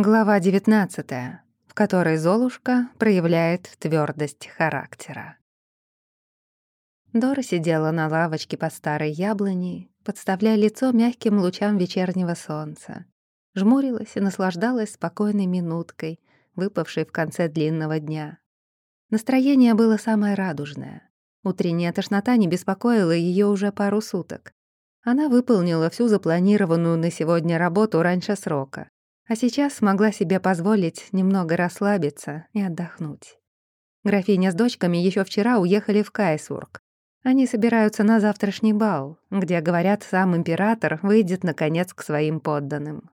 Глава 19, в которой Золушка проявляет твердость характера. Дора сидела на лавочке под старой яблоней, подставляя лицо мягким лучам вечернего солнца. Жмурилась и наслаждалась спокойной минуткой, выпавшей в конце длинного дня. Настроение было самое радужное. Утренняя тошнота не беспокоила ее уже пару суток. Она выполнила всю запланированную на сегодня работу раньше срока а сейчас смогла себе позволить немного расслабиться и отдохнуть. Графиня с дочками еще вчера уехали в Кайсург. Они собираются на завтрашний бал, где, говорят, сам император выйдет, наконец, к своим подданным.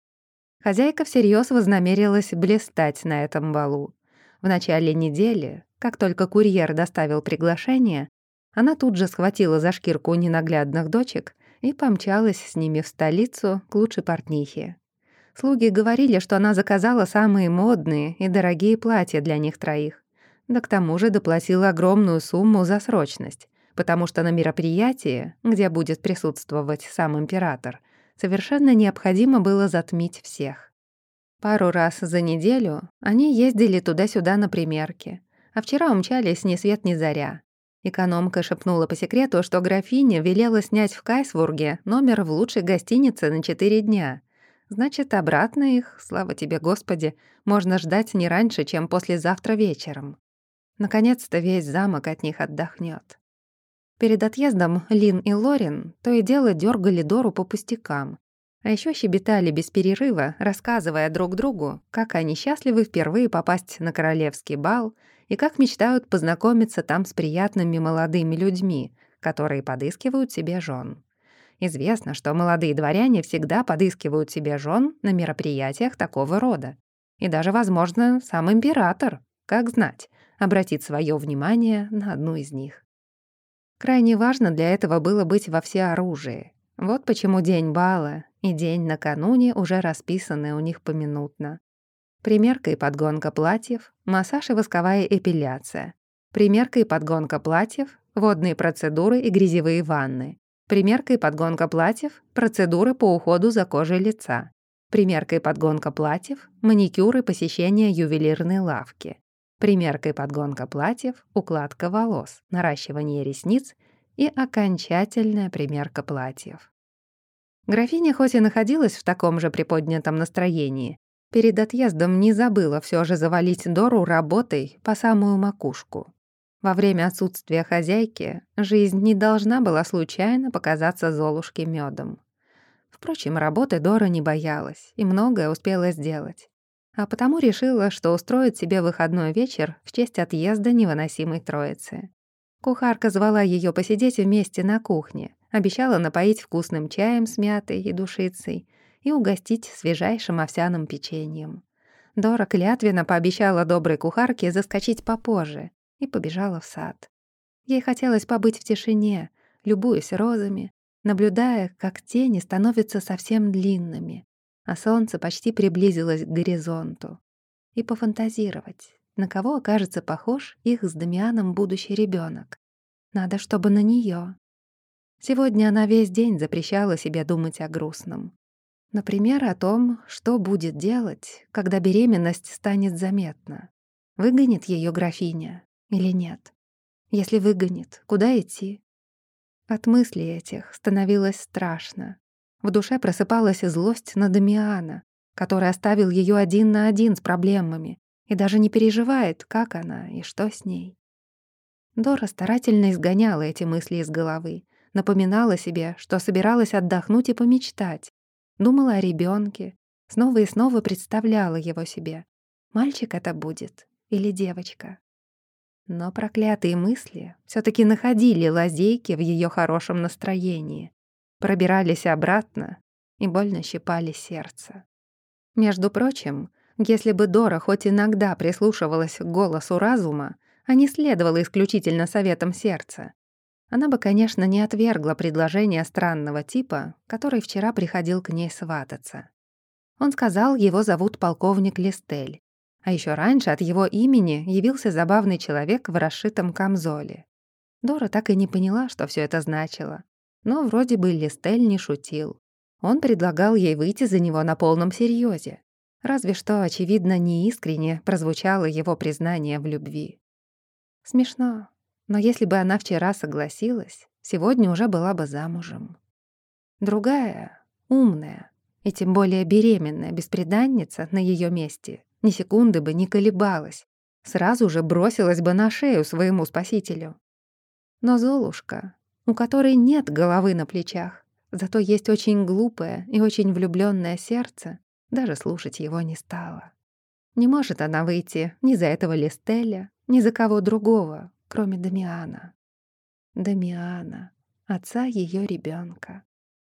Хозяйка всерьез вознамерилась блистать на этом балу. В начале недели, как только курьер доставил приглашение, она тут же схватила за шкирку ненаглядных дочек и помчалась с ними в столицу к лучшей портнихе. Слуги говорили, что она заказала самые модные и дорогие платья для них троих. Да к тому же доплатила огромную сумму за срочность, потому что на мероприятии, где будет присутствовать сам император, совершенно необходимо было затмить всех. Пару раз за неделю они ездили туда-сюда на примерки, а вчера умчались ни свет ни заря. Экономка шепнула по секрету, что графиня велела снять в Кайсвурге номер в лучшей гостинице на четыре дня — Значит, обратно их, слава тебе, Господи, можно ждать не раньше, чем послезавтра вечером. Наконец-то весь замок от них отдохнет. Перед отъездом Лин и Лорин то и дело дергали Дору по пустякам, а еще щебетали без перерыва, рассказывая друг другу, как они счастливы впервые попасть на королевский бал и как мечтают познакомиться там с приятными молодыми людьми, которые подыскивают себе жен. Известно, что молодые дворяне всегда подыскивают себе жен на мероприятиях такого рода. И даже, возможно, сам император, как знать, обратит свое внимание на одну из них. Крайне важно для этого было быть во всеоружии. Вот почему день бала и день накануне уже расписаны у них поминутно. Примерка и подгонка платьев, массаж и восковая эпиляция. Примерка и подгонка платьев, водные процедуры и грязевые ванны. Примерка и подгонка платьев, процедуры по уходу за кожей лица. Примерка и подгонка платьев, маникюр и посещение ювелирной лавки. Примерка и подгонка платьев, укладка волос, наращивание ресниц и окончательная примерка платьев. Графиня хоть и находилась в таком же приподнятом настроении, перед отъездом не забыла все же завалить Дору работой по самую макушку. Во время отсутствия хозяйки жизнь не должна была случайно показаться Золушке медом. Впрочем, работы Дора не боялась и многое успела сделать. А потому решила, что устроит себе выходной вечер в честь отъезда невыносимой троицы. Кухарка звала ее посидеть вместе на кухне, обещала напоить вкусным чаем с мятой и душицей и угостить свежайшим овсяным печеньем. Дора клятвенно пообещала доброй кухарке заскочить попозже, и побежала в сад. Ей хотелось побыть в тишине, любуясь розами, наблюдая, как тени становятся совсем длинными, а солнце почти приблизилось к горизонту, и пофантазировать, на кого окажется похож их с Дамианом будущий ребенок. Надо, чтобы на нее. Сегодня она весь день запрещала себе думать о грустном. Например, о том, что будет делать, когда беременность станет заметна. Выгонит ее графиня или нет? Если выгонит, куда идти? От мыслей этих становилось страшно. В душе просыпалась злость на Дамиана, который оставил ее один на один с проблемами и даже не переживает, как она и что с ней. Дора старательно изгоняла эти мысли из головы, напоминала себе, что собиралась отдохнуть и помечтать, думала о ребенке, снова и снова представляла его себе. Мальчик это будет или девочка? Но проклятые мысли все таки находили лазейки в ее хорошем настроении, пробирались обратно и больно щипали сердце. Между прочим, если бы Дора хоть иногда прислушивалась к голосу разума, а не следовала исключительно советам сердца, она бы, конечно, не отвергла предложение странного типа, который вчера приходил к ней свататься. Он сказал, его зовут полковник Листель, а еще раньше от его имени явился забавный человек в расшитом камзоле. Дора так и не поняла, что все это значило. Но вроде бы Листель не шутил. Он предлагал ей выйти за него на полном серьезе. Разве что, очевидно, неискренне прозвучало его признание в любви. Смешно, но если бы она вчера согласилась, сегодня уже была бы замужем. Другая, умная и тем более беременная бесприданница на ее месте ни секунды бы не колебалась, сразу же бросилась бы на шею своему спасителю. Но Золушка, у которой нет головы на плечах, зато есть очень глупое и очень влюбленное сердце, даже слушать его не стала. Не может она выйти ни за этого Листеля, ни за кого другого, кроме Дамиана. Дамиана, отца ее ребенка.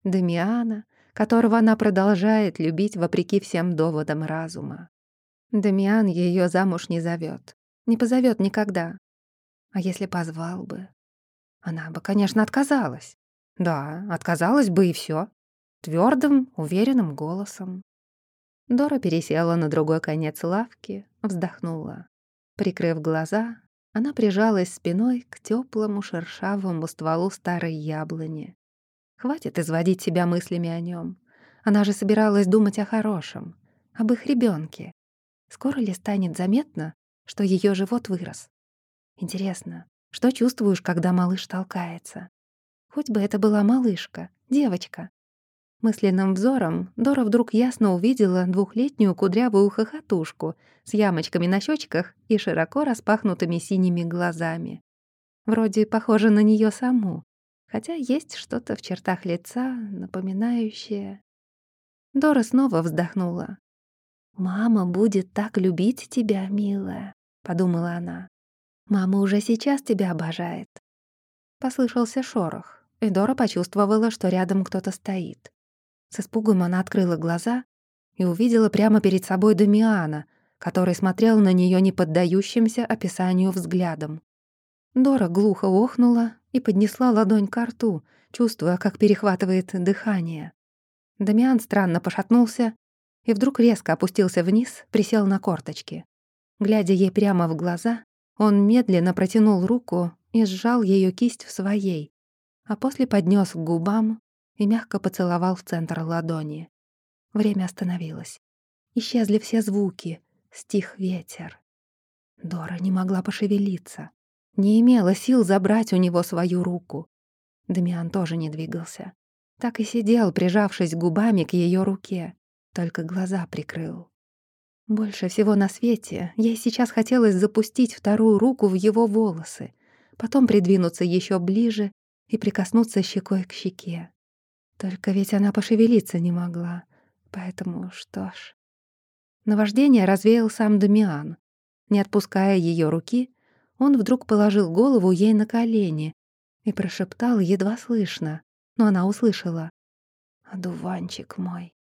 Дамиана, которого она продолжает любить вопреки всем доводам разума. Дамиан ее замуж не зовет, не позовет никогда. А если позвал бы? Она бы, конечно, отказалась. Да, отказалась бы и все. Твердым, уверенным голосом. Дора пересела на другой конец лавки, вздохнула. Прикрыв глаза, она прижалась спиной к теплому шершавому стволу старой яблони. Хватит изводить себя мыслями о нем. Она же собиралась думать о хорошем, об их ребенке. Скоро ли станет заметно, что ее живот вырос? Интересно, что чувствуешь, когда малыш толкается? Хоть бы это была малышка, девочка. Мысленным взором Дора вдруг ясно увидела двухлетнюю кудрявую хохотушку с ямочками на щечках и широко распахнутыми синими глазами. Вроде похожа на нее саму, хотя есть что-то в чертах лица, напоминающее... Дора снова вздохнула. «Мама будет так любить тебя, милая», — подумала она. «Мама уже сейчас тебя обожает». Послышался шорох, и Дора почувствовала, что рядом кто-то стоит. С испугом она открыла глаза и увидела прямо перед собой Дамиана, который смотрел на нее неподдающимся описанию взглядом. Дора глухо охнула и поднесла ладонь к рту, чувствуя, как перехватывает дыхание. Дамиан странно пошатнулся и вдруг резко опустился вниз, присел на корточки. Глядя ей прямо в глаза, он медленно протянул руку и сжал ее кисть в своей, а после поднес к губам и мягко поцеловал в центр ладони. Время остановилось. Исчезли все звуки, стих ветер. Дора не могла пошевелиться, не имела сил забрать у него свою руку. Дамиан тоже не двигался. Так и сидел, прижавшись губами к ее руке, только глаза прикрыл. Больше всего на свете ей сейчас хотелось запустить вторую руку в его волосы, потом придвинуться еще ближе и прикоснуться щекой к щеке. Только ведь она пошевелиться не могла, поэтому что ж... Наваждение развеял сам Дамиан. Не отпуская ее руки, он вдруг положил голову ей на колени и прошептал едва слышно, но она услышала. «Одуванчик мой».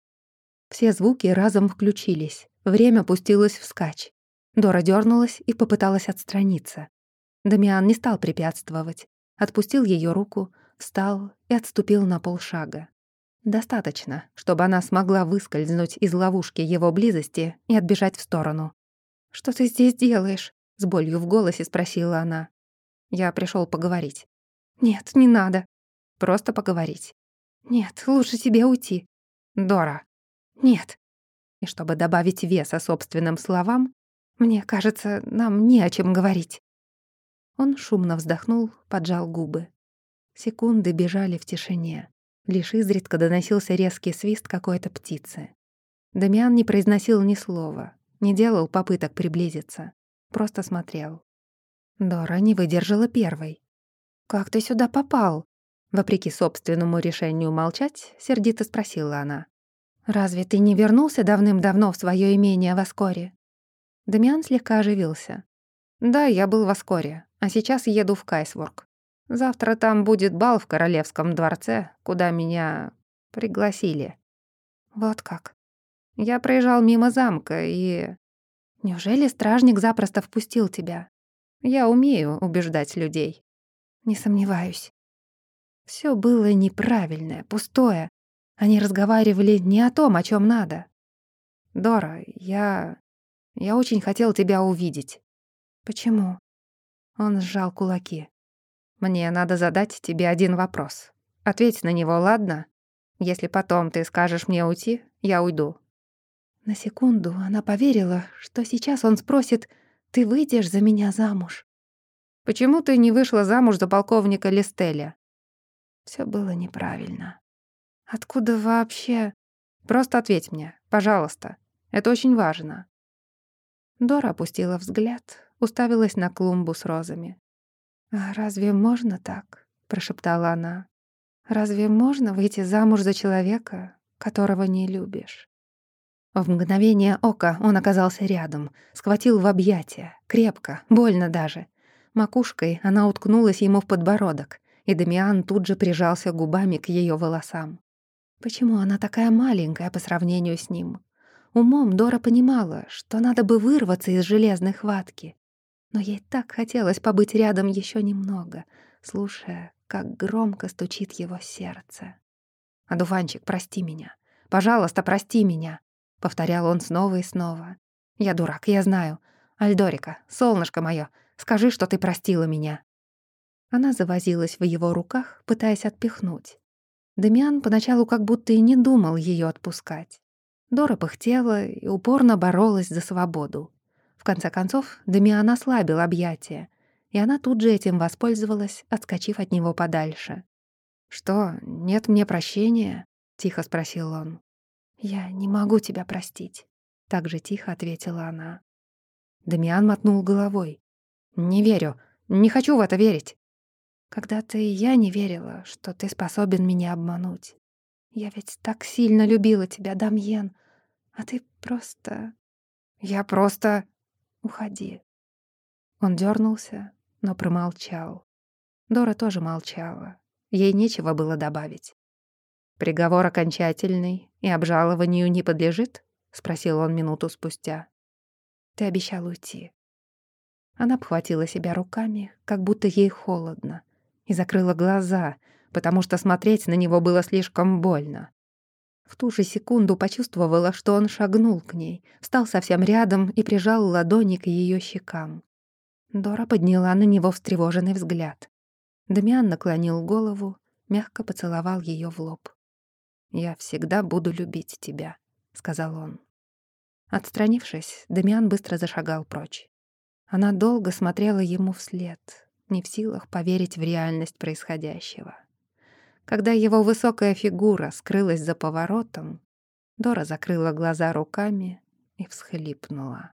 Все звуки разом включились. Время пустилось вскачь. Дора дернулась и попыталась отстраниться. Дамиан не стал препятствовать. Отпустил ее руку, встал и отступил на полшага. Достаточно, чтобы она смогла выскользнуть из ловушки его близости и отбежать в сторону. «Что ты здесь делаешь?» — с болью в голосе спросила она. «Я пришел поговорить». «Нет, не надо. Просто поговорить». «Нет, лучше тебе уйти». «Дора». «Нет». И чтобы добавить веса собственным словам, «Мне кажется, нам не о чем говорить». Он шумно вздохнул, поджал губы. Секунды бежали в тишине. Лишь изредка доносился резкий свист какой-то птицы. Дамиан не произносил ни слова, не делал попыток приблизиться, просто смотрел. Дора не выдержала первой. «Как ты сюда попал?» Вопреки собственному решению молчать, сердито спросила она. «Разве ты не вернулся давным-давно в свое имение в Аскоре?» Дамиан слегка оживился. «Да, я был в Аскоре, а сейчас еду в Кайсворк. Завтра там будет бал в королевском дворце, куда меня пригласили». «Вот как?» Я проезжал мимо замка и... Неужели стражник запросто впустил тебя? Я умею убеждать людей. Не сомневаюсь. Все было неправильное, пустое. Они разговаривали не о том, о чем надо. Дора, я... Я очень хотел тебя увидеть. Почему? Он сжал кулаки. Мне надо задать тебе один вопрос. Ответь на него, ладно? Если потом ты скажешь мне уйти, я уйду. На секунду она поверила, что сейчас он спросит «Ты выйдешь за меня замуж?» «Почему ты не вышла замуж за полковника Листеля?» Все было неправильно. «Откуда вообще?» «Просто ответь мне, пожалуйста. Это очень важно». Дора опустила взгляд, уставилась на клумбу с розами. «А разве можно так?» — прошептала она. «Разве можно выйти замуж за человека, которого не любишь?» В мгновение ока он оказался рядом, схватил в объятия, крепко, больно даже. Макушкой она уткнулась ему в подбородок, и Дамиан тут же прижался губами к ее волосам. Почему она такая маленькая по сравнению с ним? Умом Дора понимала, что надо бы вырваться из железной хватки. Но ей так хотелось побыть рядом еще немного, слушая, как громко стучит его сердце. «Адуванчик, прости меня. Пожалуйста, прости меня. — повторял он снова и снова. «Я дурак, я знаю. Альдорика, солнышко моё, скажи, что ты простила меня». Она завозилась в его руках, пытаясь отпихнуть. Демиан поначалу как будто и не думал её отпускать. Дора пыхтела и упорно боролась за свободу. В конце концов, Демиан ослабил объятия, и она тут же этим воспользовалась, отскочив от него подальше. «Что, нет мне прощения?» — тихо спросил он. «Я не могу тебя простить», — так же тихо ответила она. Дамиан мотнул головой. «Не верю. Не хочу в это верить». «Когда-то и я не верила, что ты способен меня обмануть. Я ведь так сильно любила тебя, Дамьен, а ты просто...» «Я просто...» «Уходи». Он дернулся, но промолчал. Дора тоже молчала. Ей нечего было добавить. «Приговор окончательный и обжалованию не подлежит?» — спросил он минуту спустя. «Ты обещал уйти». Она обхватила себя руками, как будто ей холодно, и закрыла глаза, потому что смотреть на него было слишком больно. В ту же секунду почувствовала, что он шагнул к ней, встал совсем рядом и прижал ладони к ее щекам. Дора подняла на него встревоженный взгляд. Дамиан наклонил голову, мягко поцеловал ее в лоб. «Я всегда буду любить тебя», — сказал он. Отстранившись, Дамиан быстро зашагал прочь. Она долго смотрела ему вслед, не в силах поверить в реальность происходящего. Когда его высокая фигура скрылась за поворотом, Дора закрыла глаза руками и всхлипнула.